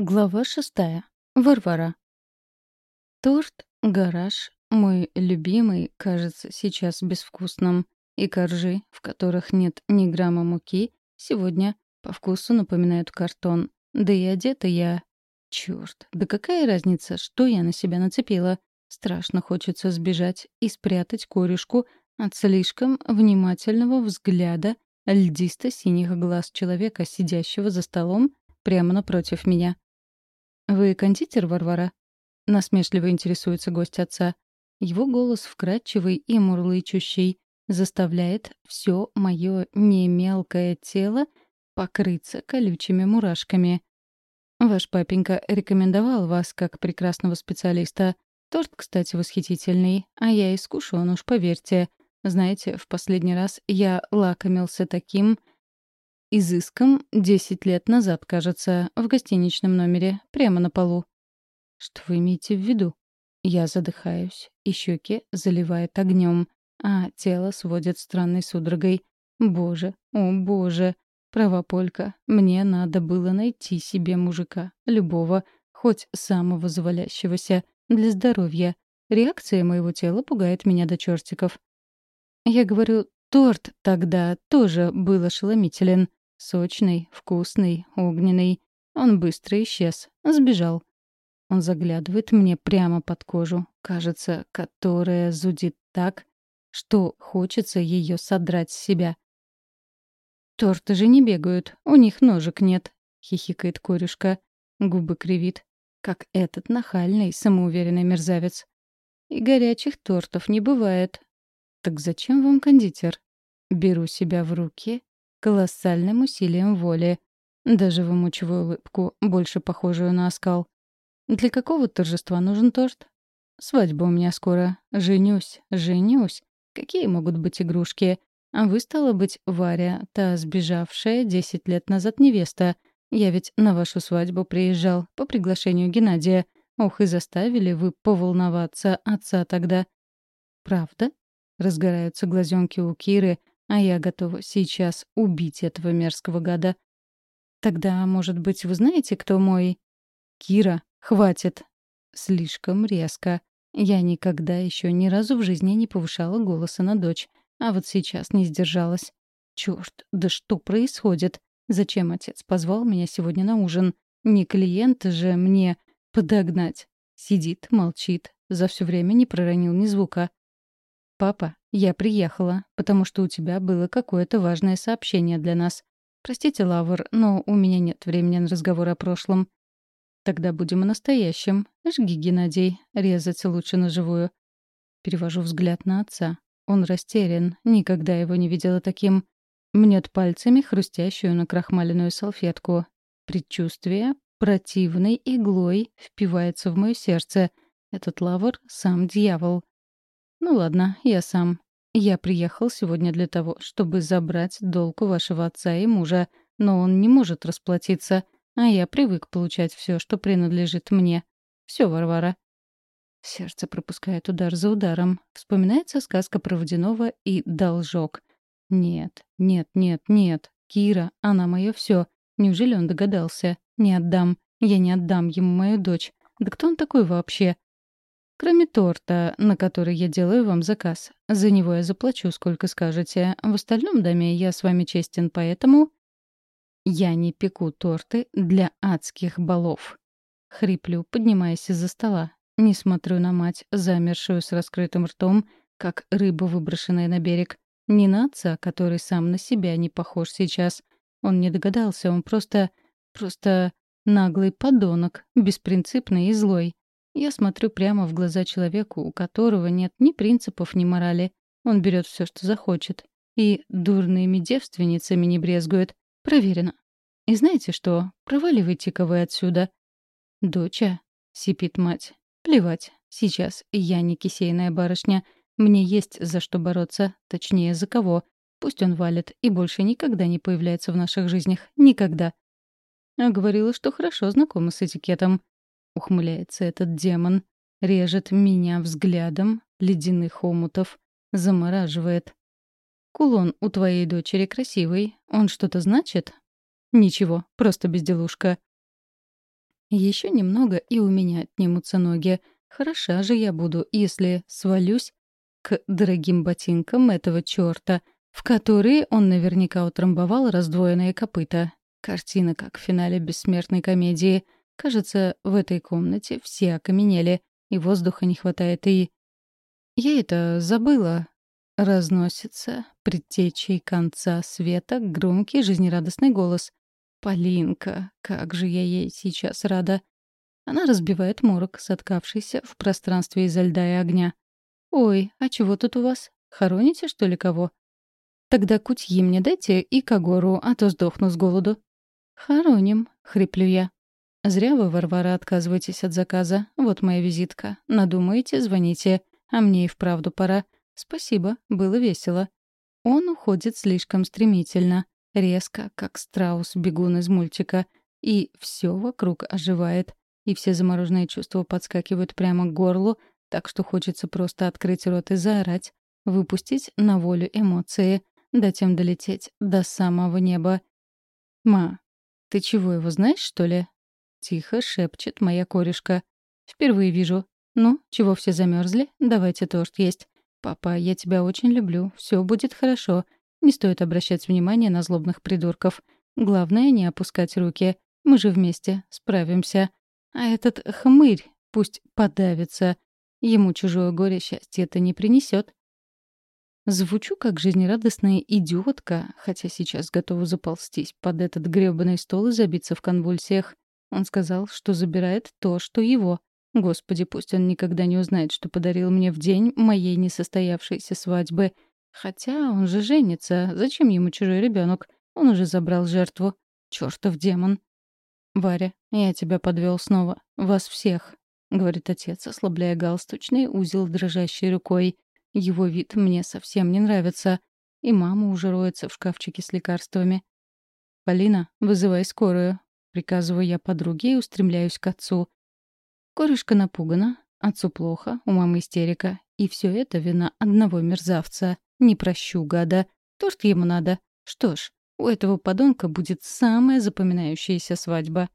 Глава шестая. Варвара. Торт, гараж, мой любимый, кажется сейчас безвкусным, и коржи, в которых нет ни грамма муки, сегодня по вкусу напоминают картон. Да и одета я... Чёрт, да какая разница, что я на себя нацепила? Страшно хочется сбежать и спрятать корюшку от слишком внимательного взгляда льдисто-синих глаз человека, сидящего за столом прямо напротив меня. «Вы кондитер, Варвара?» — насмешливо интересуется гость отца. Его голос вкрадчивый и мурлычущий заставляет все мое немелкое тело покрыться колючими мурашками. Ваш папенька рекомендовал вас как прекрасного специалиста. Торт, кстати, восхитительный, а я искушен, уж поверьте. Знаете, в последний раз я лакомился таким изыском 10 лет назад, кажется, в гостиничном номере, прямо на полу. Что вы имеете в виду? Я задыхаюсь, и щеки заливает огнем, а тело сводит странной судорогой. Боже, о боже, права Полька, мне надо было найти себе мужика, любого, хоть самого завалящегося, для здоровья. Реакция моего тела пугает меня до чертиков. Я говорю, торт тогда тоже был ошеломителен. Сочный, вкусный, огненный. Он быстро исчез, сбежал. Он заглядывает мне прямо под кожу, кажется, которая зудит так, что хочется ее содрать с себя. «Торты же не бегают, у них ножек нет», — хихикает корюшка. Губы кривит, как этот нахальный, самоуверенный мерзавец. «И горячих тортов не бывает». «Так зачем вам кондитер?» Беру себя в руки колоссальным усилием воли. Даже вымучиваю улыбку, больше похожую на оскал. Для какого торжества нужен торт? Свадьба у меня скоро. Женюсь, женюсь. Какие могут быть игрушки? А вы, стала быть, Варя, та сбежавшая десять лет назад невеста. Я ведь на вашу свадьбу приезжал по приглашению Геннадия. Ох, и заставили вы поволноваться отца тогда. Правда? Разгораются глазенки у Киры, а я готова сейчас убить этого мерзкого гада. Тогда, может быть, вы знаете, кто мой... Кира, хватит. Слишком резко. Я никогда еще ни разу в жизни не повышала голоса на дочь, а вот сейчас не сдержалась. Чёрт, да что происходит? Зачем отец позвал меня сегодня на ужин? Не клиент же мне подогнать. Сидит, молчит, за все время не проронил ни звука. «Папа, я приехала, потому что у тебя было какое-то важное сообщение для нас. Простите, Лавр, но у меня нет времени на разговор о прошлом. Тогда будем о настоящем. Жги, Геннадий, резать лучше на живую. Перевожу взгляд на отца. Он растерян, никогда его не видела таким. Мнет пальцами хрустящую накрахмаленную салфетку. Предчувствие противной иглой впивается в мое сердце. Этот лавр — сам дьявол. «Ну ладно, я сам. Я приехал сегодня для того, чтобы забрать долг у вашего отца и мужа, но он не может расплатиться, а я привык получать все, что принадлежит мне. Все, Варвара». Сердце пропускает удар за ударом. Вспоминается сказка про водяного и должок. «Нет, нет, нет, нет. Кира, она мое все. Неужели он догадался? Не отдам. Я не отдам ему мою дочь. Да кто он такой вообще? Кроме торта, на который я делаю вам заказ. За него я заплачу, сколько скажете. В остальном доме я с вами честен, поэтому... Я не пеку торты для адских балов. Хриплю, поднимаясь из-за стола. Не смотрю на мать, замершую с раскрытым ртом, как рыба, выброшенная на берег. Не на отца, который сам на себя не похож сейчас. Он не догадался, он просто... просто наглый подонок, беспринципный и злой. Я смотрю прямо в глаза человеку, у которого нет ни принципов, ни морали. Он берет все, что захочет. И дурными девственницами не брезгует. Проверено. И знаете что? Проваливайте-ка вы отсюда. «Доча», — сипит мать, — «плевать. Сейчас я не кисейная барышня. Мне есть за что бороться, точнее, за кого. Пусть он валит и больше никогда не появляется в наших жизнях. Никогда». А говорила, что хорошо знакома с этикетом ухмыляется этот демон. Режет меня взглядом ледяных омутов. Замораживает. «Кулон у твоей дочери красивый. Он что-то значит?» «Ничего, просто безделушка». Еще немного, и у меня отнимутся ноги. Хороша же я буду, если свалюсь к дорогим ботинкам этого чёрта, в которые он наверняка утрамбовал раздвоенные копыта. Картина, как в финале бессмертной комедии. Кажется, в этой комнате все окаменели, и воздуха не хватает, и... Я это забыла. Разносится предтечей конца света громкий жизнерадостный голос. «Полинка, как же я ей сейчас рада!» Она разбивает морок, соткавшийся в пространстве изо льда и огня. «Ой, а чего тут у вас? Хороните, что ли, кого?» «Тогда кутьи мне дайте и когору, а то сдохну с голоду». «Хороним», — хриплю я. «Зря вы, Варвара, отказываетесь от заказа. Вот моя визитка. Надумаете, звоните. А мне и вправду пора. Спасибо, было весело». Он уходит слишком стремительно, резко, как страус-бегун из мультика. И все вокруг оживает. И все замороженные чувства подскакивают прямо к горлу, так что хочется просто открыть рот и заорать, выпустить на волю эмоции, затем долететь до самого неба. «Ма, ты чего, его знаешь, что ли?» — тихо шепчет моя корешка. «Впервые вижу. Ну, чего все замерзли? Давайте торт есть. Папа, я тебя очень люблю. Все будет хорошо. Не стоит обращать внимание на злобных придурков. Главное — не опускать руки. Мы же вместе. Справимся. А этот хмырь пусть подавится. Ему чужое горе счастье это не принесет. Звучу как жизнерадостная идиотка, хотя сейчас готова заползтись под этот грёбаный стол и забиться в конвульсиях. Он сказал, что забирает то, что его. Господи, пусть он никогда не узнает, что подарил мне в день моей несостоявшейся свадьбы. Хотя он же женится. Зачем ему чужой ребенок? Он уже забрал жертву. Чёртов демон. Варя, я тебя подвел снова. Вас всех. — говорит отец, ослабляя галстучный узел дрожащей рукой. Его вид мне совсем не нравится. И мама уже роется в шкафчике с лекарствами. «Полина, вызывай скорую», — приказываю я подруге и устремляюсь к отцу. Корешка напугана, отцу плохо, у мамы истерика. И все это вина одного мерзавца. Не прощу, гада. Торт ему надо. Что ж, у этого подонка будет самая запоминающаяся свадьба.